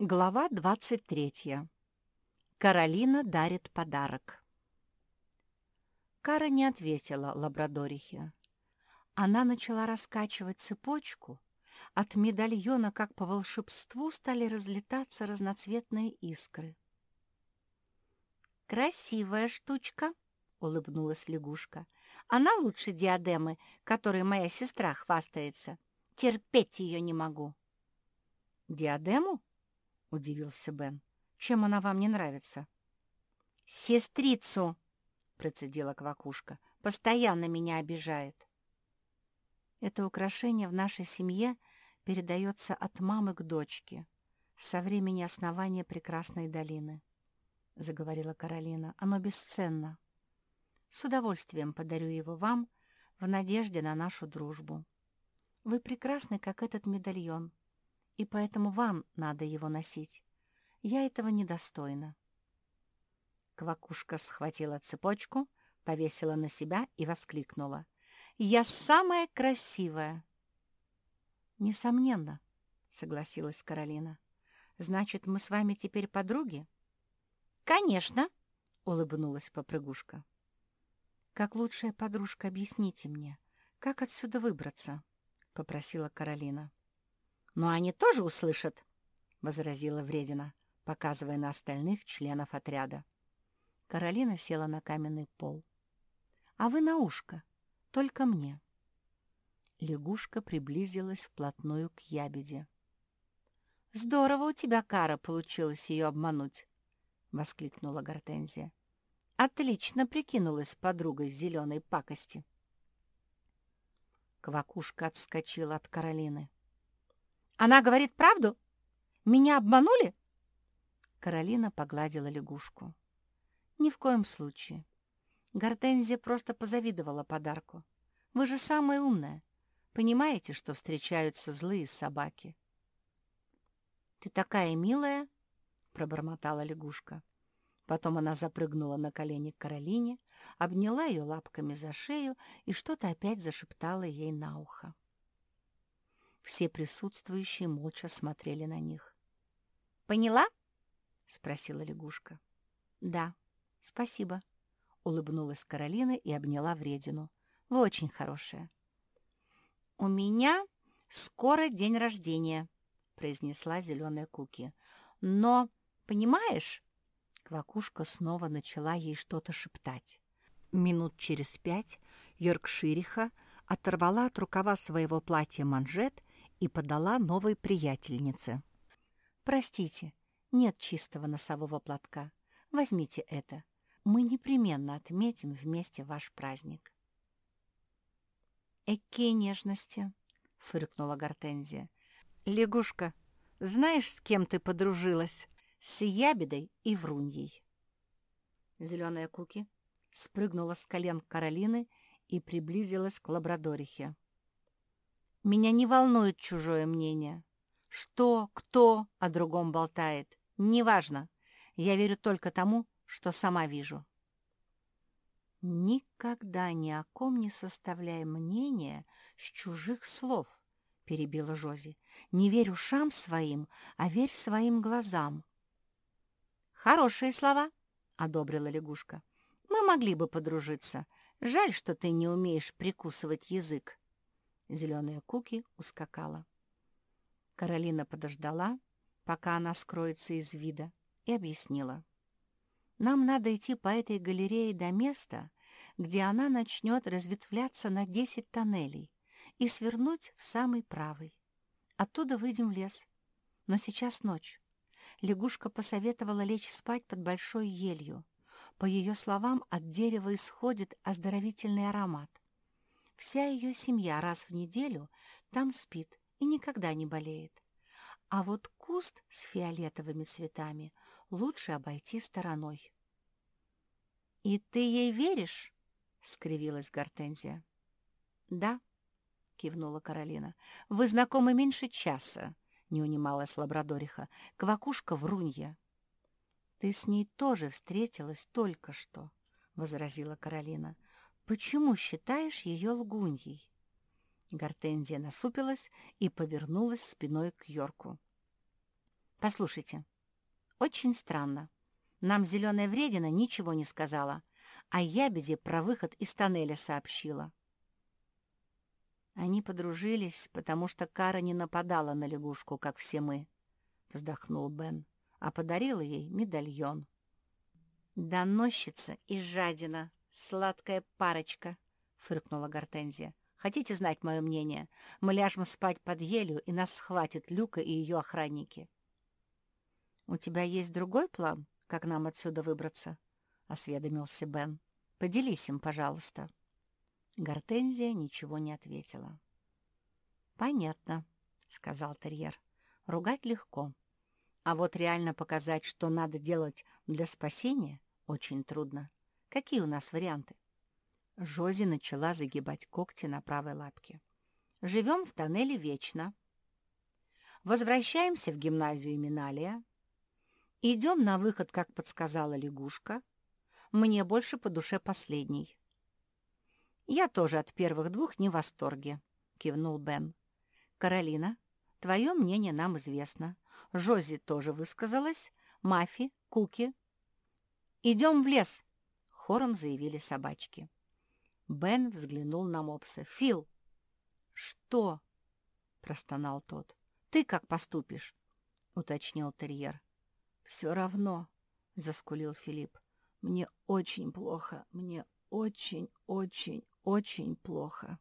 Глава 23. Каролина дарит подарок. Кара не ответила лабрадорихе. Она начала раскачивать цепочку. От медальона, как по волшебству, стали разлетаться разноцветные искры. «Красивая штучка!» — улыбнулась лягушка. «Она лучше диадемы, которой моя сестра хвастается. Терпеть ее не могу». «Диадему?» — удивился Бен. «Чем она вам не нравится?» «Сестрицу!» — процедила Квакушка. «Постоянно меня обижает». Это украшение в нашей семье передается от мамы к дочке со времени основания прекрасной долины, — заговорила Каролина. Оно бесценно. С удовольствием подарю его вам в надежде на нашу дружбу. Вы прекрасны, как этот медальон — и поэтому вам надо его носить. Я этого недостойна». Квакушка схватила цепочку, повесила на себя и воскликнула. «Я самая красивая!» «Несомненно», — согласилась Каролина. «Значит, мы с вами теперь подруги?» «Конечно», — улыбнулась попрыгушка. «Как лучшая подружка, объясните мне, как отсюда выбраться?» — попросила Каролина. «Но они тоже услышат», — возразила Вредина, показывая на остальных членов отряда. Каролина села на каменный пол. «А вы на ушко, только мне». Лягушка приблизилась вплотную к ябеде. «Здорово у тебя, Кара, получилось ее обмануть!» — воскликнула Гортензия. «Отлично прикинулась подругой зеленой пакости!» Квакушка отскочила от Каролины. Она говорит правду? Меня обманули?» Каролина погладила лягушку. «Ни в коем случае. Гортензия просто позавидовала подарку. Вы же самая умная. Понимаете, что встречаются злые собаки?» «Ты такая милая!» — пробормотала лягушка. Потом она запрыгнула на колени к Каролине, обняла ее лапками за шею и что-то опять зашептала ей на ухо. Все присутствующие молча смотрели на них. «Поняла?» — спросила лягушка. «Да, спасибо», — улыбнулась Каролина и обняла вредину. «Вы очень хорошая». «У меня скоро день рождения», — произнесла зеленая Куки. «Но, понимаешь...» Квакушка снова начала ей что-то шептать. Минут через пять Йоркшириха оторвала от рукава своего платья манжет и подала новой приятельнице. «Простите, нет чистого носового платка. Возьмите это. Мы непременно отметим вместе ваш праздник». «Экие нежности!» — фыркнула Гортензия. «Лягушка, знаешь, с кем ты подружилась? С ябедой и вруньей». Зеленая Куки спрыгнула с колен Каролины и приблизилась к лабрадорихе. Меня не волнует чужое мнение. Что, кто о другом болтает, неважно. Я верю только тому, что сама вижу. «Никогда ни о ком не составляй мнения с чужих слов», — перебила Жози. «Не верь ушам своим, а верь своим глазам». «Хорошие слова», — одобрила лягушка. «Мы могли бы подружиться. Жаль, что ты не умеешь прикусывать язык». Зеленая Куки ускакала. Каролина подождала, пока она скроется из вида, и объяснила. «Нам надо идти по этой галерее до места, где она начнет разветвляться на десять тоннелей и свернуть в самый правый. Оттуда выйдем в лес. Но сейчас ночь. Лягушка посоветовала лечь спать под большой елью. По ее словам, от дерева исходит оздоровительный аромат. Вся ее семья раз в неделю там спит и никогда не болеет. А вот куст с фиолетовыми цветами лучше обойти стороной. «И ты ей веришь?» — скривилась Гортензия. «Да», — кивнула Каролина. «Вы знакомы меньше часа», — не унималась лабрадориха. «Квакушка врунья». «Ты с ней тоже встретилась только что», — возразила Каролина. Почему считаешь ее лгуньей?» Гортензия насупилась и повернулась спиной к Йорку. Послушайте, очень странно. Нам зеленая вредина ничего не сказала, а ябеде про выход из тоннеля сообщила. Они подружились, потому что Кара не нападала на лягушку, как все мы, — вздохнул Бен, а подарила ей медальон. «Доносчица и жадина, сладкая парочка», — фыркнула Гортензия. «Хотите знать мое мнение? Мы ляжем спать под елью, и нас схватит Люка и ее охранники». «У тебя есть другой план, как нам отсюда выбраться?» — осведомился Бен. «Поделись им, пожалуйста». Гортензия ничего не ответила. «Понятно», — сказал терьер. «Ругать легко. А вот реально показать, что надо делать для спасения, очень трудно. Какие у нас варианты?» Жози начала загибать когти на правой лапке. «Живем в тоннеле вечно. Возвращаемся в гимназию Миналия. Идем на выход, как подсказала лягушка. Мне больше по душе последний. «Я тоже от первых двух не в восторге», — кивнул Бен. «Каролина, твое мнение нам известно. Жози тоже высказалась. Мафи, Куки». «Идем в лес», — хором заявили собачки. Бен взглянул на мопса. «Фил!» «Что?» — простонал тот. «Ты как поступишь?» — уточнил терьер. «Все равно», — заскулил Филипп. «Мне очень плохо, мне очень-очень очень плохо.